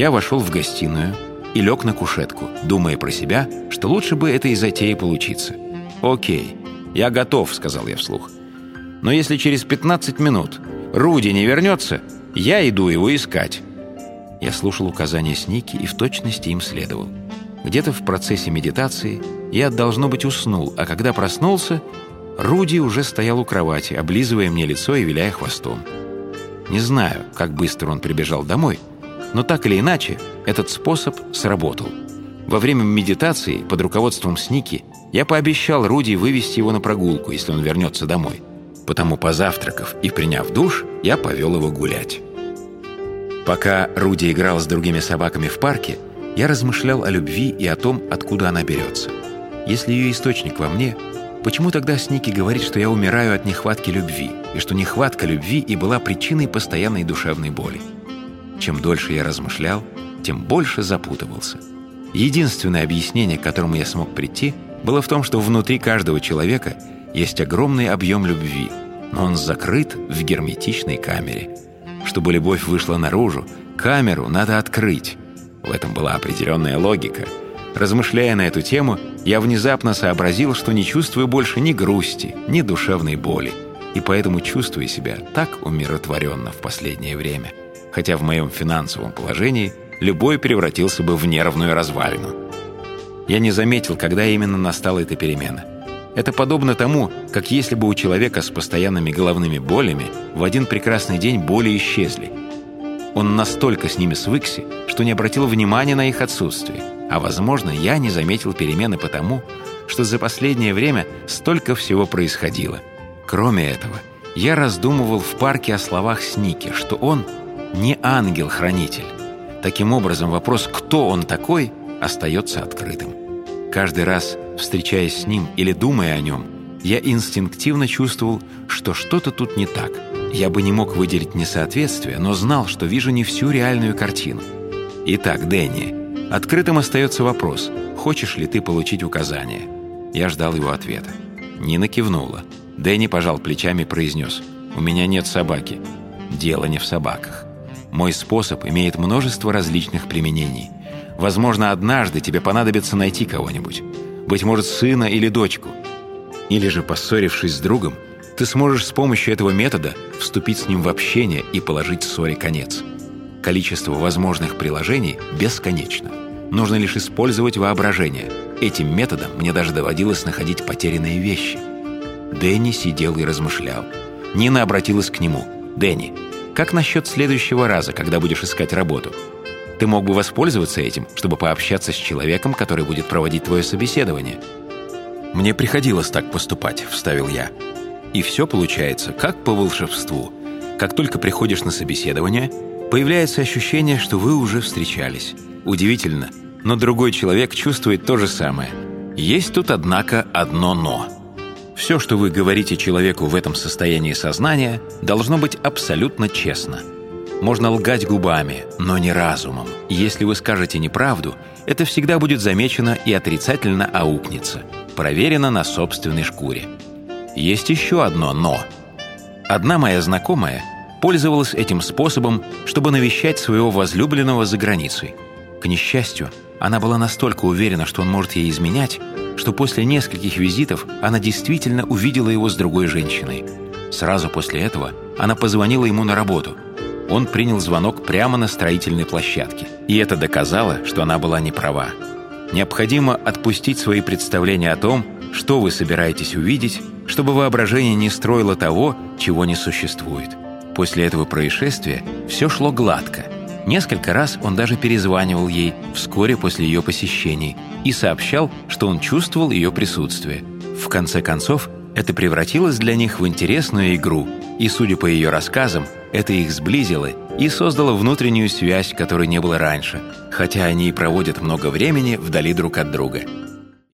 Я вошел в гостиную и лег на кушетку, думая про себя, что лучше бы этой затеи получиться. «Окей, я готов», — сказал я вслух. «Но если через 15 минут Руди не вернется, я иду его искать». Я слушал указания Сники и в точности им следовал. Где-то в процессе медитации я, должно быть, уснул, а когда проснулся, Руди уже стоял у кровати, облизывая мне лицо и виляя хвостом. Не знаю, как быстро он прибежал домой, но так или иначе, этот способ сработал. Во время медитации под руководством Сники я пообещал Руди вывести его на прогулку, если он вернется домой. Потому, позавтракав и приняв душ, я повел его гулять. Пока Руди играл с другими собаками в парке, я размышлял о любви и о том, откуда она берется. Если ее источник во мне, почему тогда Сники говорит, что я умираю от нехватки любви, и что нехватка любви и была причиной постоянной душевной боли? Чем дольше я размышлял, тем больше запутывался. Единственное объяснение, к которому я смог прийти, было в том, что внутри каждого человека есть огромный объем любви, но он закрыт в герметичной камере. Чтобы любовь вышла наружу, камеру надо открыть. В этом была определенная логика. Размышляя на эту тему, я внезапно сообразил, что не чувствую больше ни грусти, ни душевной боли, и поэтому чувствую себя так умиротворенно в последнее время, хотя в моем финансовом положении любой превратился бы в нервную развалину. Я не заметил, когда именно настала эта перемена. Это подобно тому, как если бы у человека с постоянными головными болями в один прекрасный день боли исчезли. Он настолько с ними свыкся, что не обратил внимания на их отсутствие. А, возможно, я не заметил перемены потому, что за последнее время столько всего происходило. Кроме этого, я раздумывал в парке о словах Сники, что он не ангел-хранитель. Таким образом, вопрос «кто он такой?» остается открытым. Каждый раз, встречаясь с ним или думая о нем, я инстинктивно чувствовал, что что-то тут не так. Я бы не мог выделить несоответствие, но знал, что вижу не всю реальную картину. Итак, Дэнни, открытым остается вопрос, хочешь ли ты получить указания? Я ждал его ответа. Нина кивнула. Дэнни пожал плечами и произнес, «У меня нет собаки. Дело не в собаках. Мой способ имеет множество различных применений. Возможно, однажды тебе понадобится найти кого-нибудь. Быть может, сына или дочку. Или же, поссорившись с другом, ты сможешь с помощью этого метода вступить с ним в общение и положить ссоре конец. Количество возможных приложений бесконечно. Нужно лишь использовать воображение. Этим методом мне даже доводилось находить потерянные вещи. Дэнни сидел и размышлял. Нина обратилась к нему. «Дэнни, как насчет следующего раза, когда будешь искать работу? Ты мог бы воспользоваться этим, чтобы пообщаться с человеком, который будет проводить твое собеседование. «Мне приходилось так поступать», — вставил я. И все получается, как по волшебству. Как только приходишь на собеседование, появляется ощущение, что вы уже встречались. Удивительно, но другой человек чувствует то же самое. Есть тут, однако, одно «но». Все, что вы говорите человеку в этом состоянии сознания, должно быть абсолютно честно – можно лгать губами, но не разумом. Если вы скажете неправду, это всегда будет замечено и отрицательно аукнется. Проверено на собственной шкуре. Есть еще одно «но». Одна моя знакомая пользовалась этим способом, чтобы навещать своего возлюбленного за границей. К несчастью, она была настолько уверена, что он может ей изменять, что после нескольких визитов она действительно увидела его с другой женщиной. Сразу после этого она позвонила ему на работу – он принял звонок прямо на строительной площадке. И это доказало, что она была не права. Необходимо отпустить свои представления о том, что вы собираетесь увидеть, чтобы воображение не строило того, чего не существует. После этого происшествия все шло гладко. Несколько раз он даже перезванивал ей вскоре после ее посещений и сообщал, что он чувствовал ее присутствие. В конце концов, это превратилось для них в интересную игру, и, судя по ее рассказам, это их сблизило и создало внутреннюю связь, которой не было раньше, хотя они и проводят много времени вдали друг от друга.